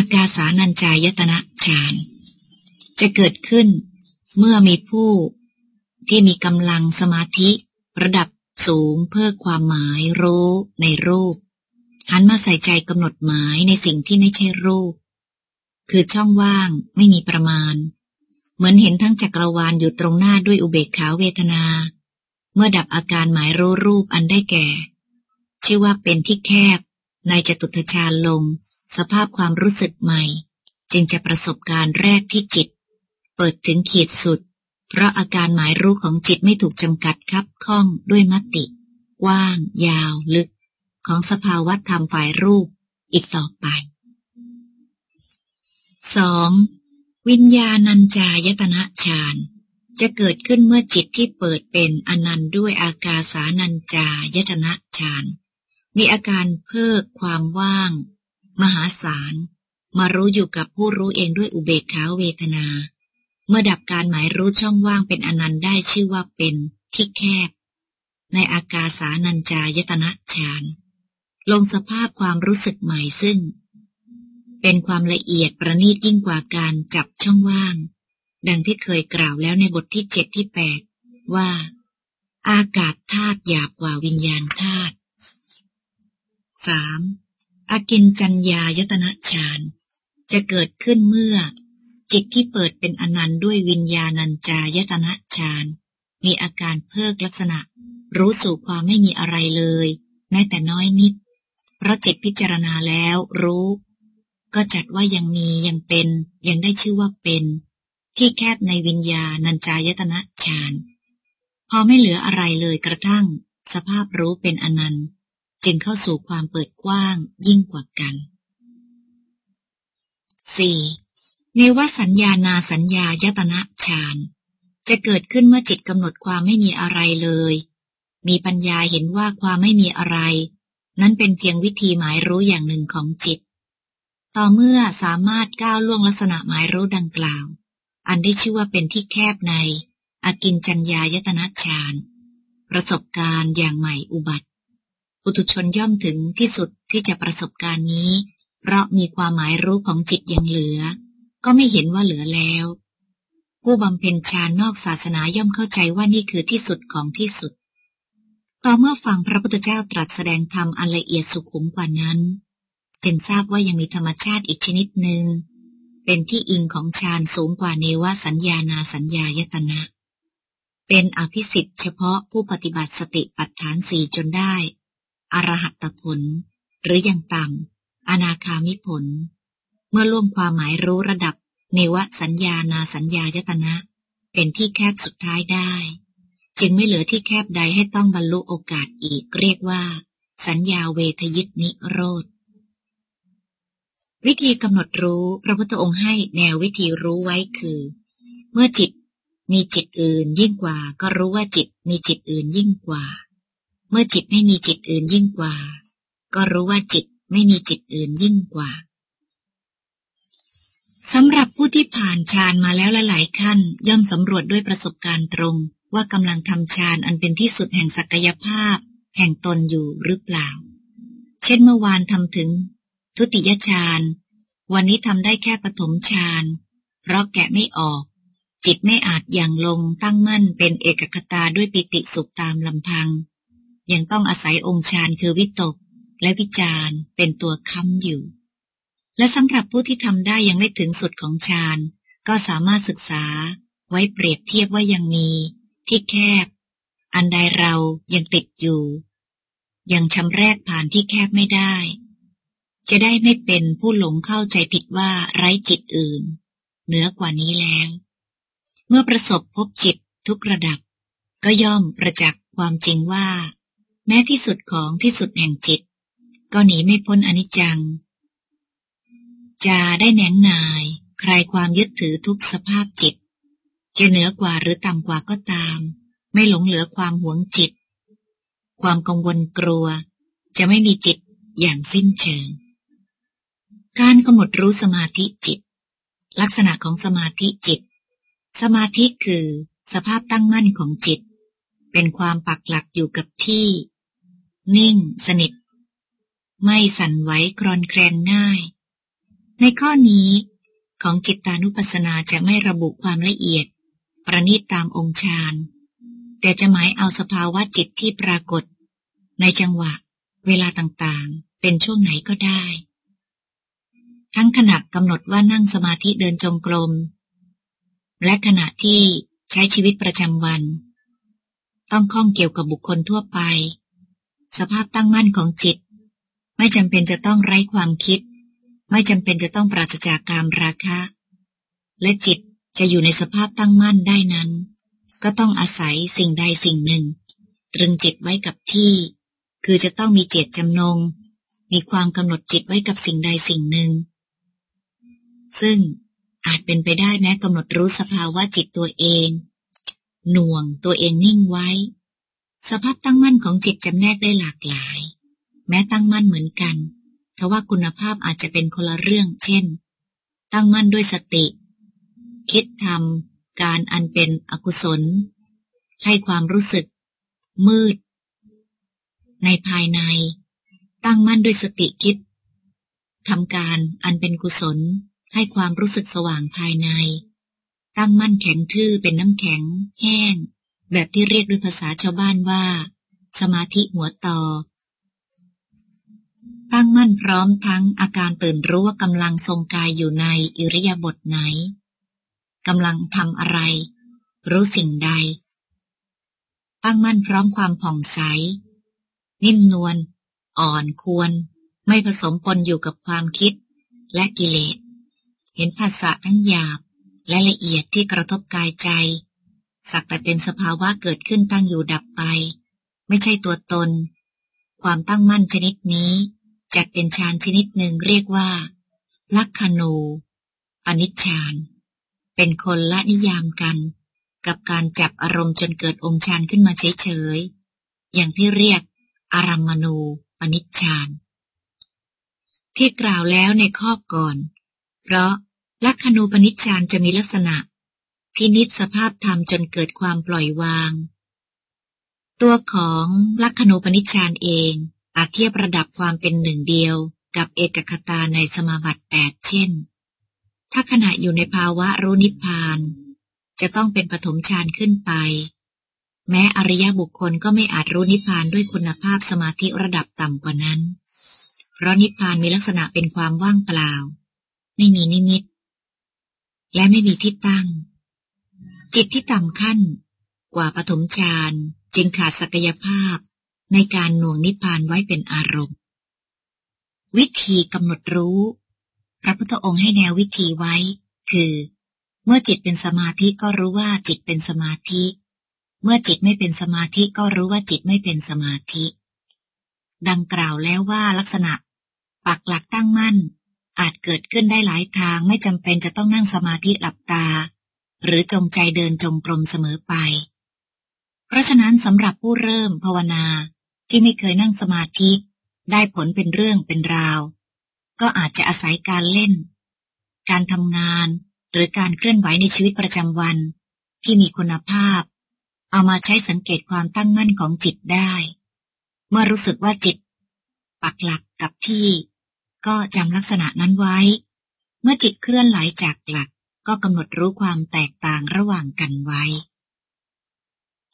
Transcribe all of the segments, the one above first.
ากาสานัญจายตนะฌานจะเกิดขึ้นเมื่อมีผู้ที่มีกำลังสมาธิ ระดับสูงเพื่อความหมายรู้ในรูป หันมาใส่ใจกำหนดหมายในสิ่งที่ไม่ใช่รูป คือช่องว่างไม่มีประมาณ เหมือนเห็นทั้งจักรวาลอยู่ตรงหน้าด้วยอุเบกขาเวทนา เมื่อดับอาการหมายรู้รูปอันได้แก่ ชื่อว่าเป็นที่แคบในจตุทชาลลง สภาพความรู้สึกใหม่ จึงจะประสบการณ์แรกที่จิต เปิดถึงขีดสุด เพราะอาการหมายรู้ของจิตไม่ถูกจำกัดคับข้องด้วยมติ กว้าง ยาว ลึก ของสภาวะธรรมฝ่ายรูปอีกต่อไป 2. วิญญาณัญจายตนะฌานจะเกิดขึ้นเมื่อจิตที่เปิดเป็นอนันต์ด้วยอากาสานัญจายตนะฌานมีอาการเพิกความว่าง มหาศาล มารู้อยู่กับผู้รู้เองด้วยอุเบกขาเวทนา เมื่อดับการหมายรู้ช่องว่างเป็นอนันต์ได้ชื่อว่าเป็นที่แคบ ในอากาสานัญจายตนะฌานลงสภาพความรู้สึกใหม่ซึ่ง เป็นความละเอียดประณีตยิ่งกว่าการจับช่องว่าง ดังที่เคยกล่าวแล้วในบทที่เจ็ดที่แปดว่า อากาศธาตุหยาบกว่าวิญญาณธาตุสาม อากินจัญญายตนะฌานจะเกิดขึ้นเมื่อ จิตที่เปิดเป็นอนันต์ด้วยวิญญาณัญจายตนะฌานมีอาการเพิกลักษณะ รู้สู่ความไม่มีอะไรเลย แม้แต่น้อยนิด เพราะจิตพิจารณาแล้วรู้ ก็จัดว่ายังมียังเป็น ยังได้ชื่อว่าเป็น ที่แคบในวิญญาณัญจายตนะฌานพอไม่เหลืออะไรเลยกระทั่ง สภาพรู้เป็นอนันต์ จึงเข้าสู่ความเปิดกว้างยิ่งกว่ากัน 4. เนวสัญญานาสัญญายตนะฌานจะเกิดขึ้นเมื่อจิตกำหนดความไม่มีอะไรเลย มีปัญญาเห็นว่าความไม่มีอะไร นั้นเป็นเพียงวิธีหมายรู้อย่างหนึ่งของจิต ต่อเมื่อสามารถก้าวล่วงลักษณะหมายรู้ดังกล่าว อันได้ชื่อว่าเป็นที่แคบใน อากินจัญญายตนะฌานประสบการณ์อย่างใหม่อุบัติ อุตุชนย่อมถึงที่สุดที่จะประสบการณ์นี้ เพราะมีความหมายรู้ของจิตยังเหลือ ก็ไม่เห็นว่าเหลือแล้ว ผู้บำเพ็ญฌานนอกศาสนาย่อมเข้าใจว่านี่คือที่สุดของที่สุด ต่อเมื่อฟังพระพุทธเจ้าตรัสแสดงธรรมอันละเอียดสุขุมกว่านั้น จึงทราบว่ายังมีธรรมชาติอีกชนิดหนึ่ง เป็นที่อิงของฌานสูงกว่าเนวสัญญานาสัญญายตนะเป็นอภิสิทธิ์เฉพาะผู้ปฏิบัติสติปัฏฐานสี่จนได้ อรหัตผล หรืออย่างต่ำอนาคามิผล เมื่อล่วงความหมายรู้ระดับเนวสัญญานาสัญญายตนะ เป็นที่แคบสุดท้ายได้ จึงไม่เหลือที่แคบใดให้ต้องบรรลุโอกาสอีกเรียกว่า สัญญาเวทยิตนิโรธ วิธีกำหนดรู้พระพุทธองค์ให้แนววิธีรู้ไว้คือ เมื่อจิตมีจิตอื่นยิ่งกว่า ก็รู้ว่าจิตมีจิตอื่นยิ่งกว่า เมื่อจิตไม่มีจิตอื่นยิ่งกว่า ก็รู้ว่าจิตไม่มีจิตอื่นยิ่งกว่าสำหรับผู้ที่ผ่านฌานมาแล้วหลายขั้น ย่อมสำรวจด้วยประสบการณ์ตรง ว่ากำลังทำฌานอันเป็นที่สุดแห่งศักยภาพ แห่งตนอยู่หรือเปล่า เช่นเมื่อวานทำถึง ทุติยฌาน วันนี้ทำได้แค่ปฐมฌาน เพราะแกะไม่ออก จิตไม่อาจอย่างลงตั้งมั่นเป็นเอกคตาด้วยปิติสุขตามลำพัง ยังต้องอาศัยองค์ฌานคือวิตก และวิจารเป็นตัวค้ำอยู่ และสำหรับผู้ที่ทำได้ยังไม่ถึงสุดของฌานก็สามารถศึกษาไว้เปรียบเทียบว่ายังมีที่แคบ อันใดเรายังติดอยู่ ยังชำแรกผ่านที่แคบไม่ได้ จะได้ไม่เป็นผู้หลงเข้าใจผิดว่าไร้จิตอื่น เหนือกว่านี้แล้ว เมื่อประสบพบจิตทุกระดับ ก็ย่อมประจักษ์ความจริงว่า แม้ที่สุดของที่สุดแห่งจิต ก็หนีไม่พ้นอนิจจัง จะได้แหนงนาย ใครความยึดถือทุกสภาพจิต จะเหนือกว่าหรือต่ำกว่าก็ตาม ไม่หลงเหลือความหวงจิต ความกังวลกลัว จะไม่มีจิตอย่างสิ้นเชิง การกำหนดรู้สมาธิจิต ลักษณะของสมาธิจิต สมาธิคือสภาพตั้งมั่นของจิต เป็นความปักหลักอยู่กับที่ นิ่ง สนิท ไม่สั่นไหวคลอนแคลนง่าย ในข้อนี้ของจิตตานุปัสสนาจะไม่ระบุความละเอียด ประณีตตามองค์ฌาน แต่จะหมายเอาสภาวะจิตที่ปรากฏ ในจังหวะ เวลาต่างๆ เป็นช่วงไหนก็ได้ ทั้งขณะกำหนดว่านั่งสมาธิเดินจงกรม และขณะที่ใช้ชีวิตประจำวัน ต้องข้องเกี่ยวกับบุคคลทั่วไป สภาพตั้งมั่นของจิต ไม่จำเป็นจะต้องไร้ความคิด ไม่จำเป็นจะต้องปราศจากกามราคะ และจิตจะอยู่ในสภาพตั้งมั่นได้นั้น ก็ต้องอาศัยสิ่งใดสิ่งหนึ่งตรึงจิตไว้กับที่ คือจะต้องมีเจตจำนง มีความกำหนดจิตไว้กับสิ่งใดสิ่งหนึ่ง ซึ่งอาจเป็นไปได้แม้กำหนดรู้สภาวะจิตตัวเอง หน่วงตัวเองนิ่งไว้ สภาพตั้งมั่นของจิตจำแนกได้หลากหลาย แม้ตั้งมั่นเหมือนกันทว่าคุณภาพอาจจะเป็นคนละเรื่อง เช่น ตั้งมั่นด้วยสติ คิดทำการอันเป็นอกุศล ให้ความรู้สึก มืด ในภายใน ตั้งมั่นด้วยสติคิดทำการอันเป็นกุศล ให้ความรู้สึกสว่างภายใน ตั้งมั่นแข็งทื่อเป็นน้ำแข็ง แห้ง แบบที่เรียกด้วยภาษาชาวบ้านว่า สมาธิหัวต่อ ตั้งมั่นพร้อมทั้งอาการตื่นรู้ว่ากำลังทรงกายอยู่ในอิริยาบถไหนกำลังทำอะไร รู้สิ่งใด ตั้งมั่นพร้อมความผ่องใส นิ่มนวล อ่อนควร ไม่ผสมปนอยู่กับความคิดและกิเลส เห็นภาษาทั้งหยาบและละเอียดที่กระทบกายใจ สักแต่เป็นสภาวะเกิดขึ้นตั้งอยู่ดับไป ไม่ใช่ตัวตน ความตั้งมั่นชนิดนี้จัดเป็นฌานชนิดหนึ่งเรียกว่า ลักขณูอนิจฌาน เป็นคนละนิยามกัน กับการจับอารมณ์จนเกิดองค์ฌานขึ้นมาเฉยๆ อย่างที่เรียกอารัมมณูอนิจฌาน ที่กล่าวแล้วในข้อก่อน เพราะลักขณูปนิชฌานจะมีลักษณะ พินิษสภาพธรรมจนเกิดความปล่อยวาง ตัวของลักขณูปนิชฌานเองอาจเทียบระดับความเป็นหนึ่งเดียวกับเอกคตาในสมาบัติแปดเช่น ถ้าขณะอยู่ในภาวะรู้นิพพาน จะต้องเป็นปฐมฌานขึ้นไป แม้อริยบุคคลก็ไม่อาจรู้นิพพานด้วยคุณภาพสมาธิระดับต่ำกว่านั้น เพราะนิพพานมีลักษณะเป็นความว่างเปล่า ไม่มีนิมิต และไม่มีที่ตั้ง จิตที่ต่ำขั้นกว่าปฐมฌานจึงขาดศักยภาพในการหน่วงนิพพานไว้เป็นอารมณ์ วิธีกำหนดรู้ พระพุทธองค์ให้แนววิธีไว้ คือ เมื่อจิตเป็นสมาธิก็รู้ว่าจิตเป็นสมาธิ เมื่อจิตไม่เป็นสมาธิก็รู้ว่าจิตไม่เป็นสมาธิ ดังกล่าวแล้วว่าลักษณะ ปักหลักตั้งมั่น อาจเกิดขึ้นได้หลายทางไม่จำเป็นจะต้องนั่งสมาธิหลับตา หรือจงใจเดินจงกรมเสมอไป เพราะฉะนั้นสำหรับผู้เริ่มภาวนาที่ไม่เคยนั่งสมาธิ ได้ผลเป็นเรื่องเป็นราว ก็อาจจะอาศัยการเล่น การทำงานหรือการเคลื่อนไหวในชีวิตประจำวัน ที่มีคุณภาพ เอามาใช้สังเกตความตั้งมั่นของจิตได้ เมื่อรู้สึกว่าจิต ปักหลักกับที่ ก็จำลักษณะนั้นไว้ เมื่อจิตเคลื่อนไหลจากหลัก ก็กำหนดรู้ความแตกต่างระหว่างกันไว้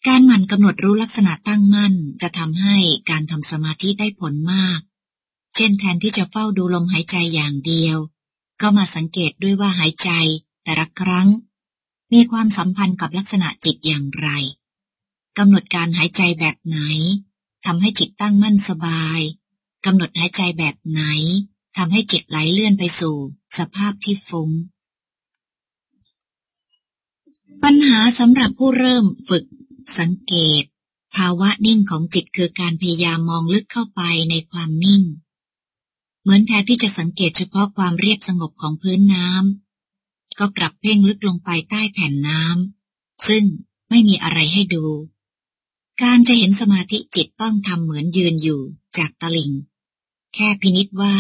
การหมั่นกำหนดรู้ลักษณะตั้งมั่นจะทำให้การทำสมาธิได้ผลมาก เช่นแทนที่จะเฝ้าดูลมหายใจอย่างเดียว ก็มาสังเกตด้วยว่าหายใจแต่ละครั้ง มีความสัมพันธ์กับลักษณะจิตอย่างไรกำหนดการหายใจแบบไหนทำให้จิตตั้งมั่นสบายกำหนดหายใจแบบไหนทำให้จิตไหลเลื่อนไปสู่ สภาพที่ฟุง้ง ปัญหาสำหรับผู้เริ่มฝึกสังเกต ภาวะนิ่งของจิตคือการพยายามมองลึกเข้าไปในความนิ่ง เหมือนแทนที่จะสังเกตเฉพาะความเรียบสงบของพื้นน้ำก็กลับเพ่งลึกลงไปใต้แผ่นน้ำซึ่งไม่มีอะไรให้ดู การจะเห็นสมาธิจิตต้องทำเหมือนยืนอยู่จากตะลิง แค่พินิษว่า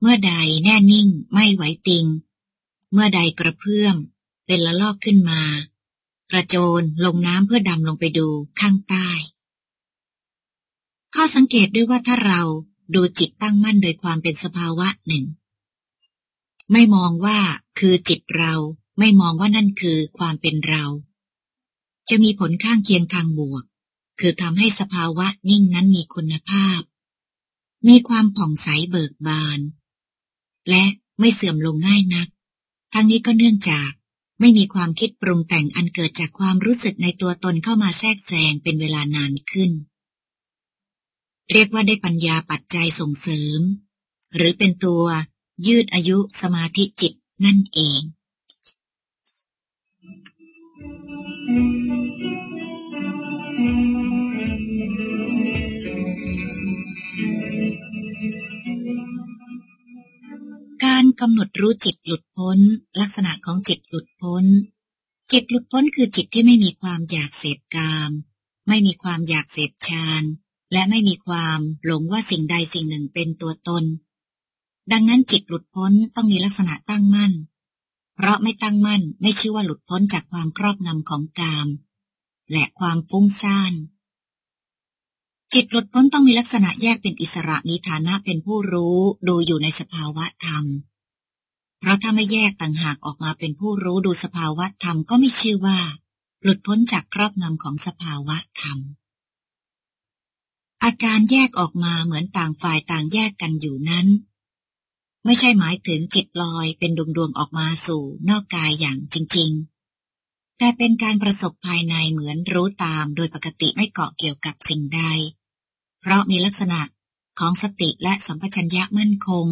เมื่อใดแน่นิ่งไม่ไหวติง เมื่อใดกระเพื่อม เป็นละลอกขึ้นมากระโจนลงน้ำเพื่อดำลงไปดูข้างใต้ ข้อสังเกตด้วยว่าถ้าเราดูจิตตั้งมั่นโดยความเป็นสภาวะหนึ่ง ไม่มองว่าคือจิตเราไม่มองว่านั่นคือความเป็นเรา จะมีผลข้างเคียงทางบวก คือทำให้สภาวะนิ่งนั้นมีคุณภาพ มีความผ่องใสเบิกบาน และไม่เสื่อมลงง่ายนัก ทั้งนี้ก็เนื่องจาก ไม่มีความคิดปรุงแต่งอันเกิดจากความรู้สึกในตัวตนเข้ามาแทรกแซงเป็นเวลานานขึ้น เรียกว่าได้ปัญญาปัจจัยส่งเสริม หรือเป็นตัวยืดอายุสมาธิจิตนั่นเอง กำหนดรู้จิตหลุดพ้น ลักษณะของจิตหลุดพ้น จิตหลุดพ้นคือจิตที่ไม่มีความอยากเสพกาม ไม่มีความอยากเสพฌานและไม่มีความหลงว่าสิ่งใดสิ่งหนึ่งเป็นตัวตน ดังนั้นจิตหลุดพ้นต้องมีลักษณะตั้งมั่น เพราะไม่ตั้งมั่นไม่ชื่อว่าหลุดพ้นจากความครอบงำของกาม และความฟุ้งซ่านจิตหลุดพ้นต้องมีลักษณะแยกเป็นอิสระมีฐานะเป็นผู้รู้ดูอยู่ในสภาวะธรรม เพราะถ้าไม่แยกต่างหากออกมาเป็นผู้รู้ดูสภาวะธรรมก็ไม่ชื่อว่า หลุดพ้นจากครอบงำของสภาวะธรรม อาการแยกออกมาเหมือนต่างฝ่ายต่างแยกกันอยู่นั้น ไม่ใช่หมายถึงจิตลอยเป็นดวงดวงออกมาสู่นอกกายอย่างจริง ๆ แต่เป็นการประสบภายในเหมือนรู้ตามโดยปกติไม่เกาะเกี่ยวกับสิ่งใด เพราะมีลักษณะของสติและสัมปชัญญะมั่นคง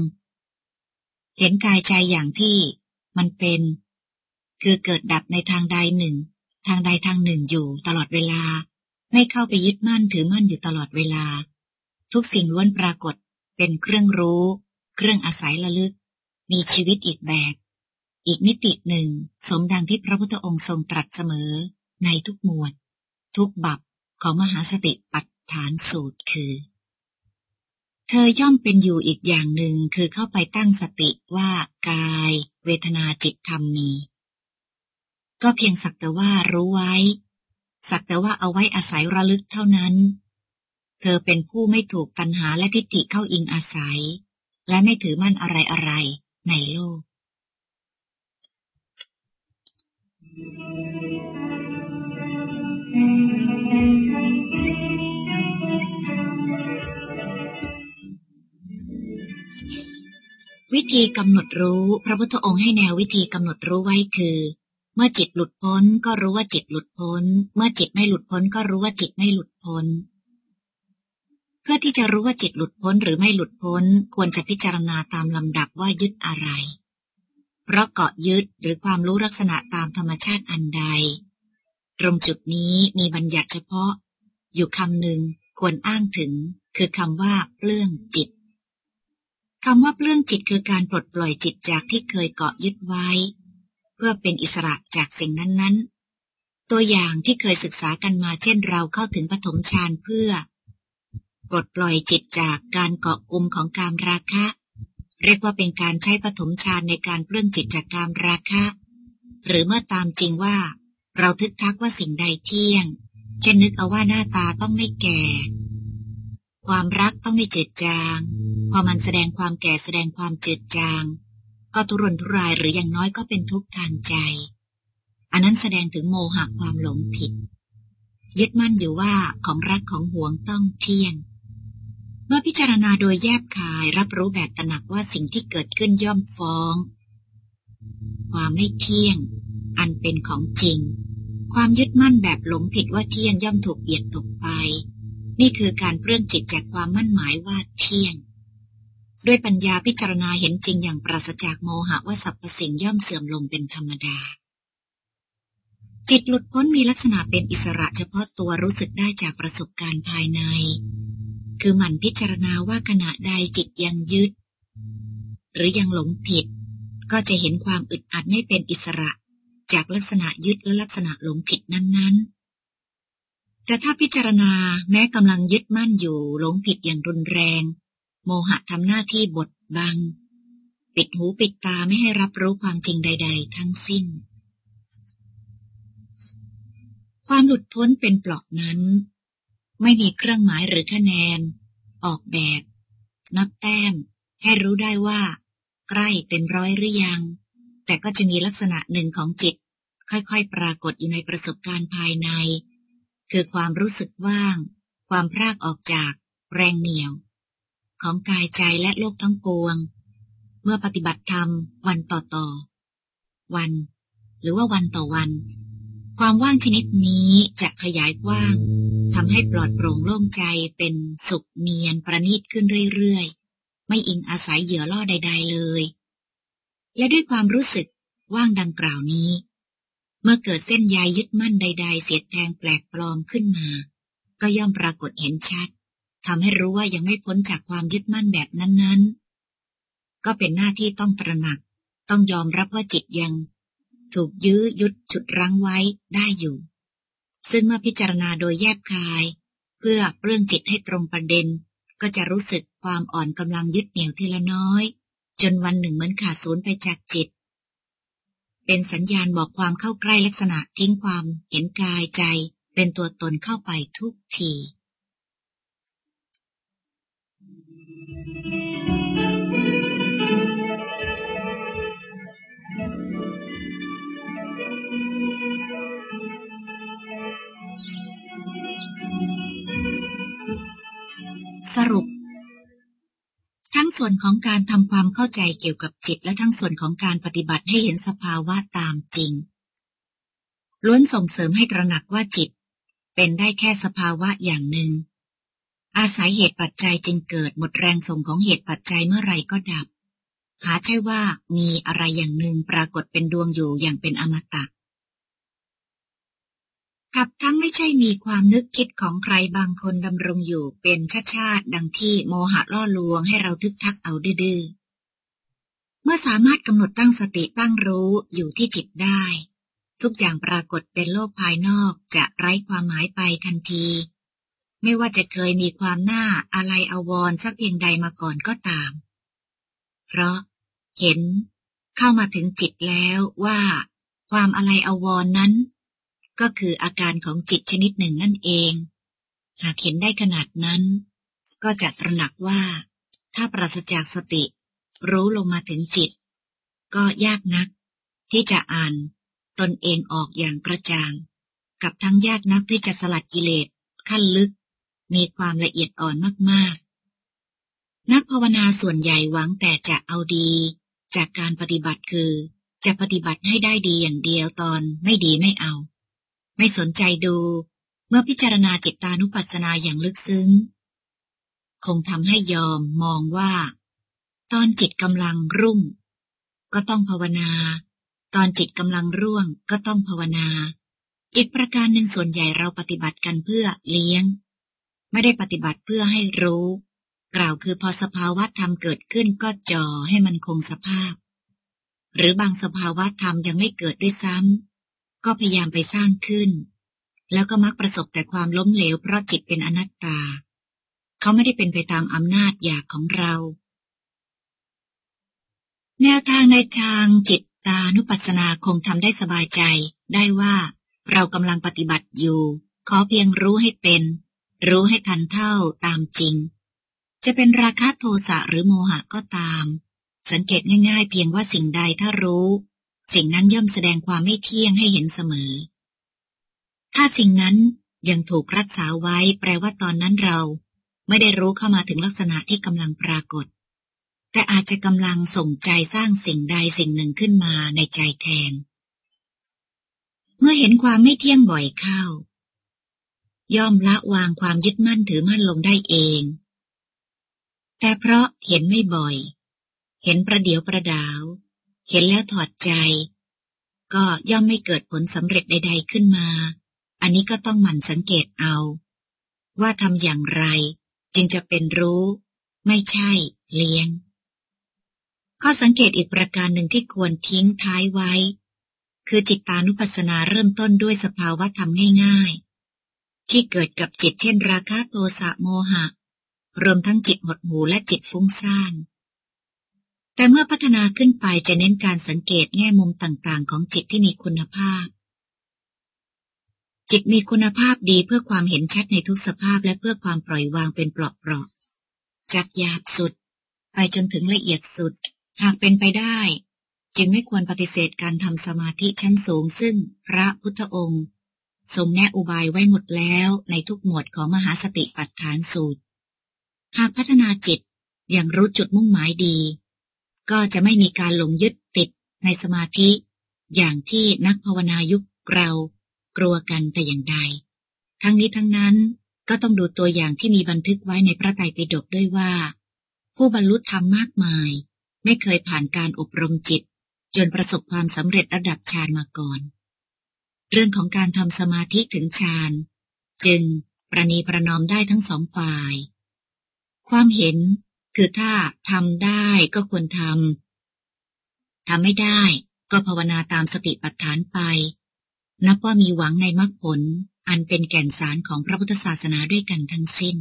เห็นกายใจอย่างที่มันเป็น คือเกิดดับในทางใดหนึ่ง ทางใดทางหนึ่งอยู่ตลอดเวลา ไม่เข้าไปยึดมั่นถือมั่นอยู่ตลอดเวลา ทุกสิ่งล้วนปรากฏเป็นเครื่องรู้ เครื่องอาศัยระลึก มีชีวิตอีกแบบ อีกมิติหนึ่ง สมดังที่พระพุทธองค์ทรงตรัสเสมอ ในทุกหมวด ทุกบับของมหาสติปัฏฐานสูตรคือ ธอย่อมเป็นอยู่อีกอย่างหนึ่งคือเข้าไปตั้งสติว่ากาย เวทนาจิตธรรมมี ก็เพียงสักแต่ว่ารู้ไว้ สักแต่ว่าเอาไว้อาศัยระลึกเท่านั้น เธอเป็นผู้ไม่ถูกตัณหาและทิฏฐิเข้าอิงอาศัย และไม่ถือมั่นอะไรอะไรในโลก วิธีกำหนดรู้ พระพุทธองค์ให้แนววิธีกำหนดรู้ไว้คือ เมื่อจิตหลุดพ้นก็รู้ว่าจิตหลุดพ้น เมื่อจิตไม่หลุดพ้นก็รู้ว่าจิตไม่หลุดพ้น เพื่อที่จะรู้ว่าจิตหลุดพ้นหรือไม่หลุดพ้น ควรจะพิจารณาตามลำดับว่ายึดอะไร เพราะเกาะยึดหรือความรู้ลักษณะตามธรรมชาติอันใด ตรงจุดนี้มีบัญญัติเฉพาะ อยู่คำหนึ่งควรอ้างถึง คือคำว่าเปลื้องจิต คำว่าเปลื้องจิตคือการปลดปล่อยจิตจากที่เคยเกาะยึดไว้ เพื่อเป็นอิสระจากสิ่งนั้นๆ ตัวอย่างที่เคยศึกษากันมาเช่นเราเข้าถึงปฐมฌานเพื่อปลดปล่อยจิตจากการเกาะกลุ่มของการราคะ เรียกว่าเป็นการใช้ปฐมฌานในการเปลื้องจิตจากการราคะ หรือเมื่อตามจริงว่า เราทึกทักว่าสิ่งใดเที่ยง เช่นนึกเอาว่าหน้าตาต้องไม่แก่ ความรักต้องไม่เจืดจาง พอมันแสดงความแก่แสดงความเจืดจาง ก็ทุรนทุรายหรืออย่างน้อยก็เป็นทุกข์ทางใจ อันนั้นแสดงถึงโมหะความหลงผิด ยึดมั่นอยู่ว่าของรักของห่วงต้องเที่ยง เมื่อพิจารณาโดยแยบคายรับรู้แบบตระหนักว่าสิ่งที่เกิดขึ้นย่อมฟ้อง ความไม่เที่ยง อันเป็นของจริง ความยึดมั่นแบบหลงผิดว่าเที่ยงย่อมถูกเบียดตกไป นี่คือการเปลื้องจิตจากความมั่นหมายว่าเที่ยง ด้วยปัญญาพิจารณาเห็นจริงอย่างปราศจากโมหะว่าสรรพสิ่งย่อมเสื่อมลงเป็นธรรมดา จิตหลุดพ้นมีลักษณะเป็นอิสระเฉพาะตัวรู้สึกได้จากประสบการณ์ภายใน คือหมั่นพิจารณาว่าขณะใดจิตยังยึด หรือยังหลงผิด ก็จะเห็นความอึดอัดไม่เป็นอิสระ จากลักษณะยึดและลักษณะหลงผิดนั้นๆ แต่ถ้าพิจารณาแม้กำลังยึดมั่นอยู่หลงผิดอย่างรุนแรง โมหะทำหน้าที่บดบัง ปิดหูปิดตาไม่ให้รับรู้ความจริงใด ๆ ทั้งสิ้น ความหลุดพ้นเป็นปลอกนั้น ไม่มีเครื่องหมายหรือคะแนน ออกแบบ นับแต้ม ให้รู้ได้ว่า ใกล้เต็มร้อยหรือยัง แต่ก็จะมีลักษณะหนึ่งของจิต ค่อยๆ ปรากฏอยู่ในประสบการณ์ภายใน คือความรู้สึกว่าง ความพรากออกจากแรงเหนี่ยว ของกายใจและโลกทั้งปวง เมื่อปฏิบัติธรรมวันต่อต่อ วัน หรือว่าวันต่อวัน ความว่างชนิดนี้จะขยายกว้างทำให้ปลอดโปร่งโล่งใจเป็นสุขเนียนประณีตขึ้นเรื่อยๆ ไม่อิงอาศัยเหยื่อล่อใด ๆเลย และด้วยความรู้สึกว่างดังกล่าวนี้ เมื่อเกิดเส้นใยยึดมั่นใด ๆ เสียดแทงแปลกปลอมขึ้นมา ก็ย่อมปรากฏเห็นชัดทำให้รู้ว่ายังไม่พ้นจากความยึดมั่นแบบนั้นๆ ก็เป็นหน้าที่ต้องตระหนัก ต้องยอมรับว่าจิตยัง ถูกยื้อยุดฉุดรั้งไว้ได้อยู่ ซึ่งเมื่อพิจารณาโดยแยบคาย เพื่อเรื่องจิตให้ตรงประเด็น ก็จะรู้สึกความอ่อนกำลังยึดเหนี่ยวทีละน้อย จนวันหนึ่งเหมือนขาดสูญไปจากจิต เป็นสัญญาณบอกความเข้าใกล้ลักษณะทิ้งความเห็นกายใจ เป็นตัวตนเข้าไปทุกทีสรุป ส่วนของการทำความเข้าใจเกี่ยวกับจิตและทั้งส่วนของการปฏิบัติให้เห็นสภาวะตามจริง ล้วนส่งเสริมให้ตระหนักว่าจิต เป็นได้แค่สภาวะอย่างหนึ่ง อาศัยเหตุปัจจัยจึงเกิดหมดแรงส่งของเหตุปัจจัยเมื่อไรก็ดับ หาใช่ว่ามีอะไรอย่างหนึ่งปรากฏเป็นดวงอยู่อย่างเป็นอมตะ กับทั้งไม่ใช่มีความนึกคิดของใครบางคนดำรงอยู่เป็นชาติชาติดังที่โมหะล่อลวงให้เราทึกทักเอาดื้อเมื่อสามารถกำหนดตั้งสติตั้งรู้อยู่ที่จิตได้ ทุกอย่างปรากฏเป็นโลกภายนอกจะไร้ความหมายไปทันที ไม่ว่าจะเคยมีความหน้าอะไรอาวรสักเพียงใดมาก่อนก็ตาม เพราะเห็นเข้ามาถึงจิตแล้วว่า ความอะไรอาวรนั้น ก็คืออาการของจิตชนิดหนึ่งนั่นเอง หากเห็นได้ขนาดนั้น ก็จะตระหนักว่า ถ้าปราศจากสติ รู้ลงมาถึงจิต ก็ยากนัก ที่จะอ่านตนเองออกอย่างกระจ่าง กับทั้งยากนักที่จะสลัดกิเลสขั้นลึก มีความละเอียดอ่อนมากๆ นักภาวนาส่วนใหญ่หวังแต่จะเอาดี จากการปฏิบัติคือจะปฏิบัติให้ได้ดีอย่างเดียวตอนไม่ดีไม่เอา ไม่สนใจดู เมื่อพิจารณาจิตตานุปัสสนาอย่างลึกซึ้ง คงทำให้ยอมมองว่า ตอนจิตกำลังรุ่ง ก็ต้องภาวนา ตอนจิตกำลังร่วงก็ต้องภาวนาอีกประการหนึ่งส่วนใหญ่เราปฏิบัติกันเพื่อเลี้ยง ไม่ได้ปฏิบัติเพื่อให้รู้ กล่าวคือพอสภาวะธรรมเกิดขึ้นก็จ่อให้มันคงสภาพ หรือบางสภาวะธรรมยังไม่เกิดด้วยซ้ำ ก็พยายามไปสร้างขึ้น แล้วก็มักประสบแต่ความล้มเหลวเพราะจิตเป็นอนัตตา เขาไม่ได้เป็นไปตามอำนาจอยากของเรา แนวทางในทางจิตตานุปัสสนาคงทำได้สบายใจ ได้ว่าเรากำลังปฏิบัติอยู่ ขอเพียงรู้ให้เป็น รู้ให้ทันเท่าตามจริง จะเป็นราคะโทสะหรือโมหะก็ตาม สังเกตง่าย ๆ เพียงว่าสิ่งใดถ้ารู้ สิ่งนั้นย่อมแสดงความไม่เที่ยงให้เห็นเสมอ ถ้าสิ่งนั้นยังถูกรักษาไว้แปลว่าตอนนั้นเรา ไม่ได้รู้เข้ามาถึงลักษณะที่กำลังปรากฏ แต่อาจจะกำลังส่งใจสร้างสิ่งใดสิ่งหนึ่งขึ้นมาในใจแทน เมื่อเห็นความไม่เที่ยงบ่อยเข้า ย่อมละวางความยึดมั่นถือมั่นลงได้เอง แต่เพราะเห็นไม่บ่อย เห็นประเดียวประดาว เห็นแล้วถอดใจ ก็ย่อมไม่เกิดผลสำเร็จใด ๆขึ้นมา อันนี้ก็ต้องหมั่นสังเกตเอา ว่าทำอย่างไร จึงจะเป็นรู้ ไม่ใช่ เลี้ยง ข้อสังเกตอีกประการหนึ่งที่ควรทิ้งท้ายไว้ คือจิตตานุปัสสนาเริ่มต้นด้วยสภาวะธรรมง่ายๆ ที่เกิดกับจิตเช่น ราคะโทสะโมหะ รวมทั้งจิตหดหูและจิตฟุ้งซ่าน แต่เมื่อพัฒนาขึ้นไปจะเน้นการสังเกตแง่มุมต่างๆ ของจิตที่มีคุณภาพ จิตมีคุณภาพดีเพื่อความเห็นชัดในทุกสภาพและเพื่อความปล่อยวางเป็นเปราะๆจากหยาบสุด ไปจนถึงละเอียดสุด หากเป็นไปได้ จึงไม่ควรปฏิเสธการทำสมาธิชั้นสูง ซึ่งพระพุทธองค์ทรงแนะอุบายไว้หมดแล้วในทุกหมวดของมหาสติปัฏฐานสูตร หากพัฒนาจิตอย่างรู้จุดมุ่งหมายดี ก็จะไม่มีการหลงยึดติดในสมาธิ อย่างที่นักภาวนายุคเรากลัวกันแต่อย่างใด ทั้งนี้ทั้งนั้นก็ต้องดูตัวอย่างที่มีบันทึกไว้ในพระไตรปิฎกด้วยว่า ผู้บรรลุธรรมมากมาย ไม่เคยผ่านการอบรมจิต จนประสบความสำเร็จระดับฌานมาก่อน เรื่องของการทำสมาธิถึงฌานจึงประนีประนอมได้ทั้งสองฝ่าย ความเห็น คือถ้าทำได้ก็ควรทำ ทำไม่ได้ก็ภาวนาตามสติปัฏฐานไป นับว่ามีหวังในมรรคผล อันเป็นแก่นสารของพระพุทธศาสนาด้วยกันทั้งสิ้น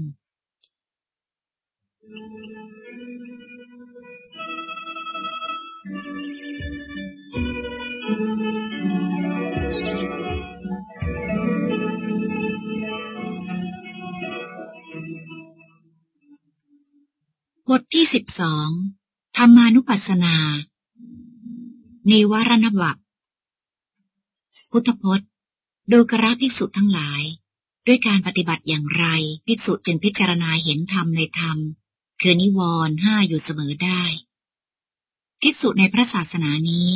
บทที่สิบสอง ธรรมานุปัสสนา นิวรณบัพพุทธพจน์ ดูกระภิกษุทั้งหลาย ด้วยการปฏิบัติอย่างไร ภิกษุจึงพิจารณาเห็นธรรมในธรรม คือนิวรณ์ห้าอยู่เสมอได้ ภิกษุในพระศาสนานี้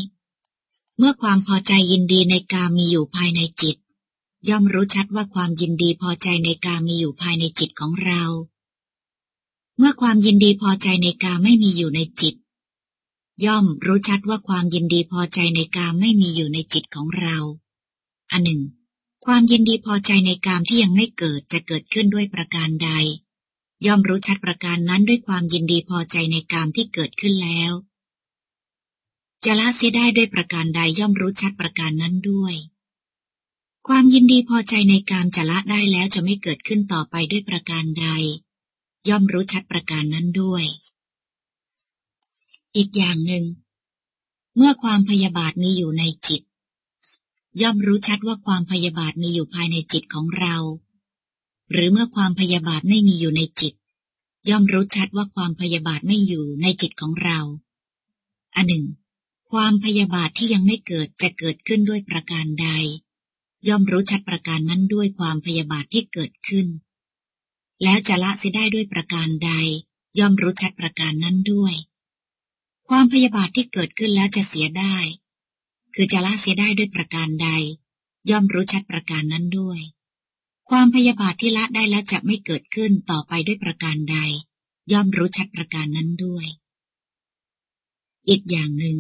เมื่อความพอใจยินดีในกามมีอยู่ภายในจิต ย่อมรู้ชัดว่าความยินดีพอใจในกามมีอยู่ภายในจิตของเรา เมื่อความยินดีพอใจในกามไม่มีอยู่ในจิต ย่อมรู้ชัดว่าความยินดีพอใจในกามไม่มีอยู่ในจิตของเรา อันหนึ่ง ความยินดีพอใจในกามที่ยังไม่เกิดจะเกิดขึ้นด้วยประการใด ย่อมรู้ชัดประการนั้นด้วยความยินดีพอใจในกามที่เกิดขึ้นแล้ว จะละเสียได้ด้วยประการใดย่อมรู้ชัดประการนั้นด้วยความยินดีพอใจในกามจะละได้แล้วจะไม่เกิดขึ้นต่อไปด้วยประการใด ย่อมรู้ชัดประการนั้นด้วย อีกอย่างหนึ่ง เมื่อความพยาบาทมีอยู่ในจิต ย่อมรู้ชัดว่าความพยาบาทมีอยู่ภายในจิตของเรา หรือเมื่อความพยาบาทไม่มีอยู่ในจิต ย่อมรู้ชัดว่าความพยาบาทไม่อยู่ในจิตของเราอันหนึ่ง ความพยาบาทที่ยังไม่เกิดจะเกิดขึ้นด้วยประการใด ย่อมรู้ชัดประการนั้นด้วยความพยาบาทที่เกิดขึ้น แล้วจะละเสียได้ด้วยประการใด ย่อมรู้ชัดประการนั้นด้วย ความพยาบาทที่เกิดขึ้นแล้วจะเสียได้ คือจะละเสียได้ด้วยประการใด ย่อมรู้ชัดประการนั้นด้วย ความพยาบาทที่ละได้แล้วจะไม่เกิดขึ้นต่อไปด้วยประการใด ย่อมรู้ชัดประการนั้นด้วย อีกอย่างหนึ่ง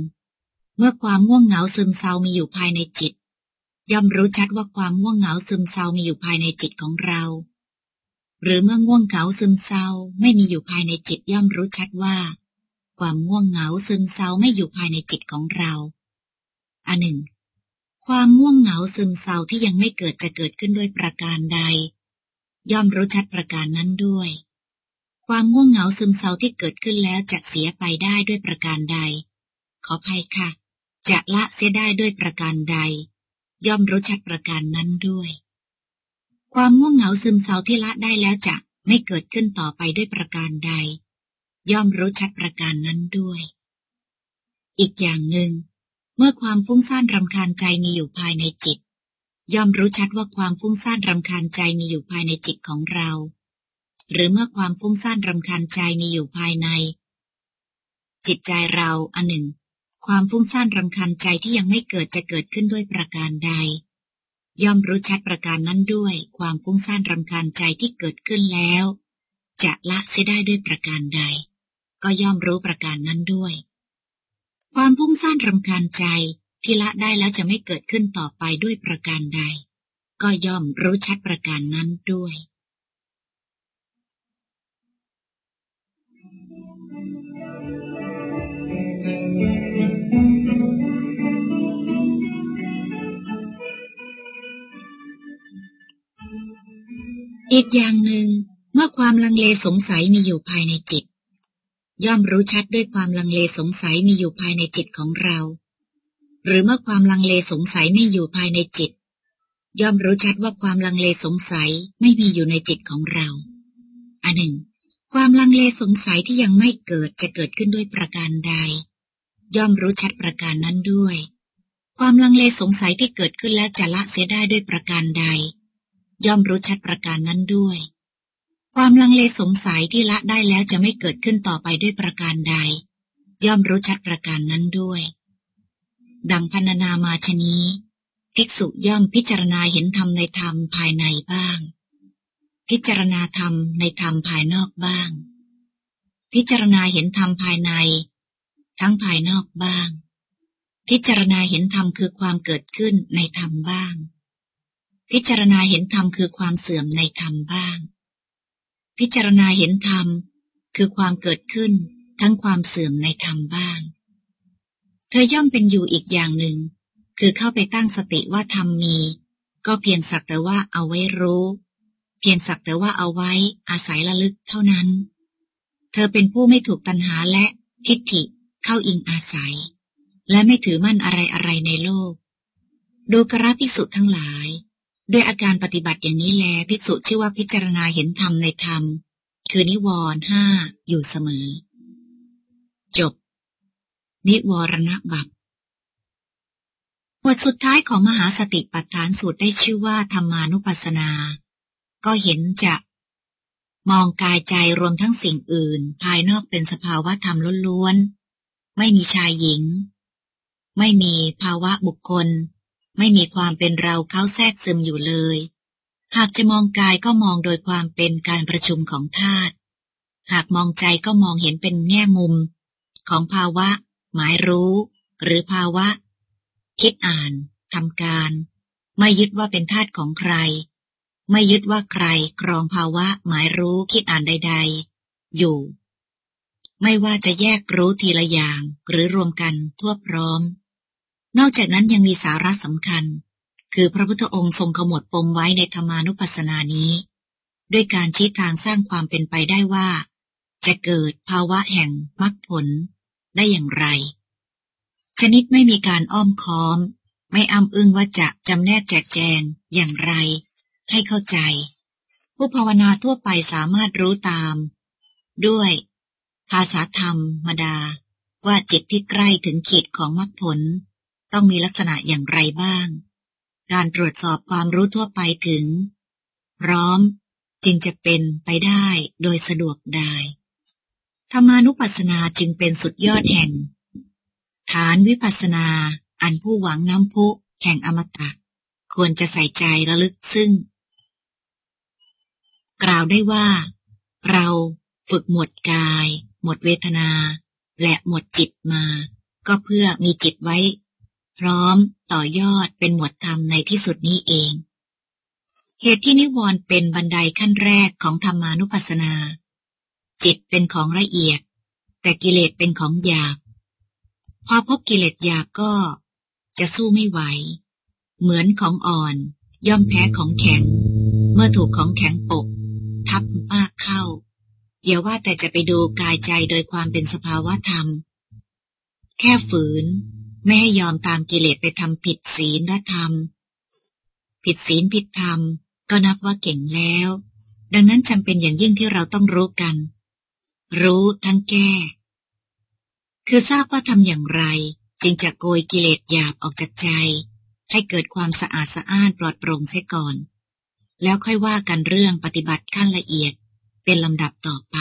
เมื่อความง่วงเหงาซึมเศร้ามีอยู่ภายในจิต ย่อมรู้ชัดว่าความง่วงเหงาซึมเศร้ามีอยู่ภายในจิตของเรา หรือเมื่อง่วงเหงาซึมเศร้าไม่มีอยู่ภายในจิตย่อมรู้ชัดว่า ความง่วงเหงาซึมเศร้าไม่อยู่ภายในจิตของเราอันหนึ่ง ความง่วงเหงาซึมเศร้าที่ยังไม่เกิดจะเกิดขึ้นด้วยประการใด ย่อมรู้ชัดประการนั้นด้วย ความง่วงเหงาซึมเศร้าที่เกิดขึ้นแล้วจะเสียไปได้ด้วยประการใด ขอภัยค่ะ จะละเสียได้ด้วยประการใด ย่อมรู้ชัดประการนั้นด้วย ความง่วงเหงาซึมเศร้าที่ละได้แล้วจะไม่เกิดขึ้นต่อไปด้วยประการใด ย่อมรู้ชัดประการนั้นด้วย อีกอย่างหนึ่ง เมื่อความฟุ้งซ่านรำคาญใจมีอยู่ภายในจิต ย่อมรู้ชัดว่าความฟุ้งซ่านรำคาญใจมีอยู่ภายในจิตของเรา หรือเมื่อความฟุ้งซ่านรำคาญใจมีอยู่ภายใน จิตใจเราอันหนึ่ง ความฟุ้งซ่านรำคาญใจที่ยังไม่เกิดจะเกิดขึ้นด้วยประการใด ย่อมรู้ชัดประการนั้นด้วยความฟุ้งซ่านรำคาญใจที่เกิดขึ้นแล้ว จะละเสียได้ด้วยประการใด ก็ย่อมรู้ประการนั้นด้วย ความพุ่งซ่านรำคาญใจที่ละได้แล้วจะไม่เกิดขึ้นต่อไปด้วยประการใด ก็ย่อมรู้ชัดประการนั้นด้วย อีกอย่างหนึ่งเมื่อความลังเลสงสัยมีอยู่ภายในจิต ย่อมรู้ชัดด้วยความลังเลสงสัยมีอยู่ภายในจิตของเรา หรือเมื่อความลังเลสงสัยไม่อยู่ภายในจิต ย่อมรู้ชัดว่าความลังเลสงสัยไม่มีอยู่ในจิตของเรา อันหนึ่ง ความลังเลสงสัยที่ยังไม่เกิดจะเกิดขึ้นด้วยประการใด ย่อมรู้ชัดประการนั้นด้วย ความลังเลสงสัยที่เกิดขึ้นแล้วจะละเสียได้ด้วยประการใด ย่อมรู้ชัดประการนั้นด้วย ความลังเลสงสัยที่ละได้แล้วจะไม่เกิดขึ้นต่อไปด้วยประการใด ย่อมรู้ชัดประการนั้นด้วย ดังพันนามาชนี้ภิกษุย่อมพิจารณาเห็นธรรมในธรรมภายในบ้าง พิจารณาธรรมในธรรมภายนอกบ้าง พิจารณาเห็นธรรมภายใน ทั้งภายนอกบ้าง พิจารณาเห็นธรรมคือความเกิดขึ้นในธรรมบ้าง พิจารณาเห็นธรรมคือความเสื่อมในธรรมบ้าง พิจารณาเห็นธรรมคือความเกิดขึ้นทั้งความเสื่อมในธรรมบ้าง เธอย่อมเป็นอยู่อีกอย่างหนึ่ง คือเข้าไปตั้งสติว่าธรรมมี ก็เพียงสักแต่ว่าเอาไว้รู้ เพียงสักแต่ว่าเอาไว้อาศัยระลึกเท่านั้น เธอเป็นผู้ไม่ถูกตัณหาและทิฏฐิเข้าอิงอาศัย และไม่ถือมั่นอะไรอะไรในโลก ดูกราภิกษุทั้งหลาย ด้วยอาการปฏิบัติอย่างนี้แลภิกษุชื่อว่าพิจารณาเห็นธรรมในธรรม คือนิวรณ์ห้าอยู่เสมอ จบ นิวรณบัพบทสุดท้ายของมหาสติปัฏฐานสูตรได้ชื่อว่าธรรมานุปัสสนา ก็เห็นจะ มองกายใจรวมทั้งสิ่งอื่น ภายนอกเป็นสภาวะธรรมล้วนๆ ไม่มีชายหญิง ไม่มีภาวะบุคคล ไม่มีความเป็นเราเขาแทรกซึมอยู่เลย หากจะมองกายก็มองโดยความเป็นการประชุมของธาตุ หากมองใจก็มองเห็นเป็นแง่มุม ของภาวะ หมายรู้ หรือภาวะ คิดอ่านทำการ ไม่ยึดว่าเป็นธาตุของใคร ไม่ยึดว่าใครครองภาวะ หมายรู้คิดอ่านใด ๆ อยู่ ไม่ว่าจะแยกรู้ทีละอย่างหรือรวมกันทั่วพร้อม นอกจากนั้นยังมีสาระสำคัญ คือพระพุทธองค์ทรงขมวดปมไว้ในธรรมานุปัสสนานี้ ด้วยการชี้ทางสร้างความเป็นไปได้ว่า จะเกิดภาวะแห่งมรรคผลได้อย่างไร ชนิดไม่มีการอ้อมค้อม ไม่อ้ำอึ้งว่าจะจำแนกแจกแจงอย่างไร ให้เข้าใจ ผู้ภาวนาทั่วไปสามารถรู้ตาม ด้วย ภาษาธรรมมดาว่าจิตที่ใกล้ถึงขีดของมรรคผล ต้องมีลักษณะอย่างไรบ้าง การตรวจสอบความรู้ทั่วไปถึง พร้อมจึงจะเป็นไปได้โดยสะดวกได้ธรรมานุปัสสนาจึงเป็นสุดยอดแห่ง ฐานวิปัสสนา อันผู้หวังน้ำพุแห่งอมตะ ควรจะใส่ใจระลึกซึ่ง กล่าวได้ว่า เราฝึกหมดกาย หมดเวทนา และหมดจิตมา ก็เพื่อมีจิตไว้ พร้อมต่อยอดเป็นหมวดธรรมในที่สุดนี้เอง เหตุที่นิวรณ์เป็นบันไดขั้นแรกของธรรมานุปัสสนา จิตเป็นของละเอียด แต่กิเลสเป็นของหยาบ พอพบกิเลสหยาบก็จะสู้ไม่ไหว เหมือนของอ่อน ย่อมแพ้ของแข็ง เมื่อถูกของแข็งปก ทับมากเข้าอย่าว่าแต่จะไปดูกายใจโดยความเป็นสภาวะธรรม แค่ฝืน ไม่ให้ยอมตามกิเลสไปทำผิดศีลและธรรม ผิดศีลผิดธรรมก็นับว่าเก่งแล้ว ดังนั้นจำเป็นอย่างยิ่งที่เราต้องรู้กัน รู้ทั้งแก้ คือทราบว่าทำอย่างไร จึงจะโกยกิเลสหยาบออกจากใจ ให้เกิดความสะอาดสะอ้านปลอดโปร่งเสียก่อน แล้วค่อยว่ากันเรื่องปฏิบัติขั้นละเอียดเป็นลำดับต่อไป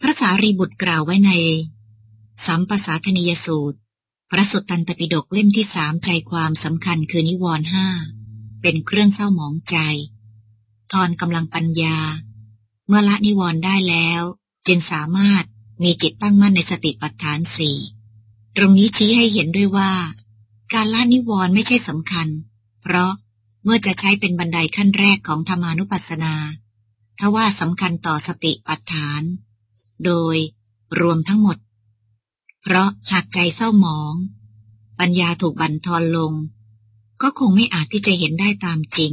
พระสารีบุตรกล่าวไว้ใน สัมปสาธนิยสูตร พระสุตตันตปิฎกเล่มที่สามใจความสำคัญคือนิวรณ์ห้า เป็นเครื่องเศร้าหมองใจ ทอนกำลังปัญญา เมื่อละนิวรณ์ได้แล้ว จึงสามารถมีจิตตั้งมั่นในสติปัฏฐานสี่ตรงนี้ชี้ให้เห็นด้วยว่า การละนิวรณ์ไม่ใช่สำคัญ เพราะเมื่อจะใช้เป็นบันไดขั้นแรกของธรรมานุปัสสนาถ้าว่าสำคัญต่อสติปัฏฐาน โดยรวมทั้งหมด เพราะหากใจเศร้าหมอง ปัญญาถูกบั่นทอนลง ก็คงไม่อาจที่จะเห็นได้ตามจริง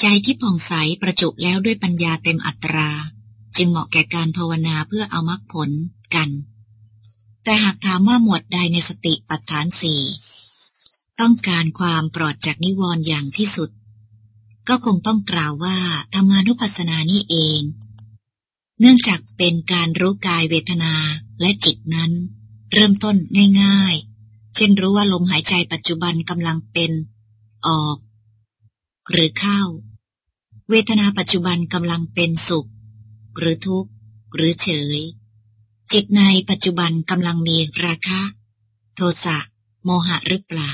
ใจที่ผ่องใสประจุแล้วด้วยปัญญาเต็มอัตรา จึงเหมาะแก่การภาวนาเพื่อเอามรรคผลกัน แต่หากถามว่าหมวดใดในสติปัฏฐานสี่ต้องการความปลอดจากนิวรณ์อย่างที่สุด ก็คงต้องกล่าวว่าธรรมานุปัสสนานี้เอง เนื่องจากเป็นการรู้กายเวทนาและจิตนั้น เริ่มต้นง่ายๆ เช่นรู้ว่าลมหายใจปัจจุบันกำลังเป็น ออก หรือเข้า เวทนาปัจจุบันกำลังเป็นสุข หรือทุกข์ หรือเฉย จิตในปัจจุบันกำลังมีราคะ โทสะ โมหะหรือเปล่า